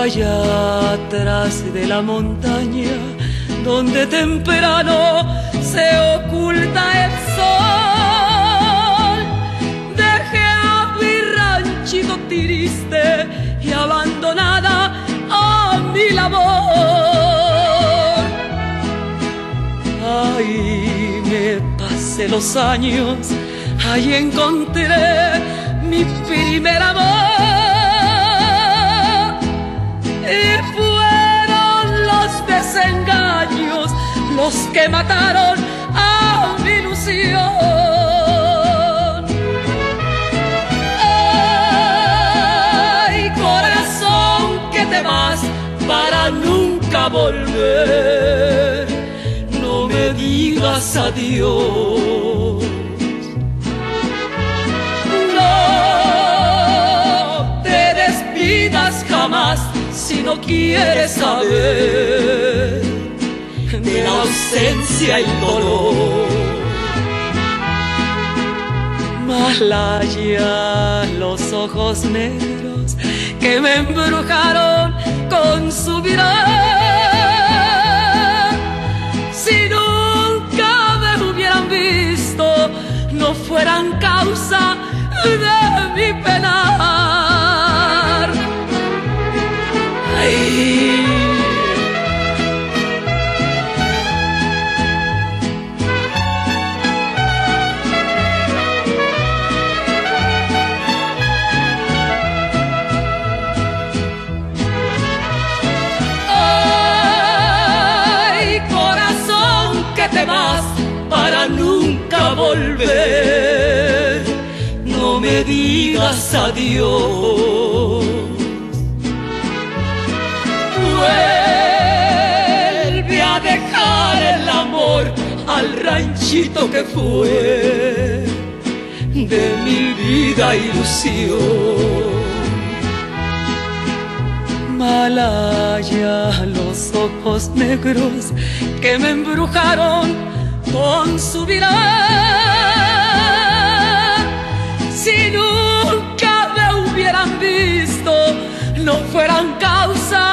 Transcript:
allá atrás de la montaña, donde temprano se oculta el sol. Dejé a mi ranchito triste y abandonada a mi labor. Ahí me pasé los años, ahí encontré mi primer amor. Desengaños los que mataron a mi ilusión. Corazón que te vas para nunca volver, no me digas adiós. Si no quieres saber de la ausencia y dolor. Malaya, los ojos negros que me embrujaron con su mirar. Si nunca me hubieran visto, no fueran causa Ay, corazón que te vas para nunca volver. No me digas adiós. dejar el amor al ranchito que fue de mi vida ilusión. Malaya, los ojos negros que me embrujaron con su mirada. Si nunca me hubieran visto, no fueran causa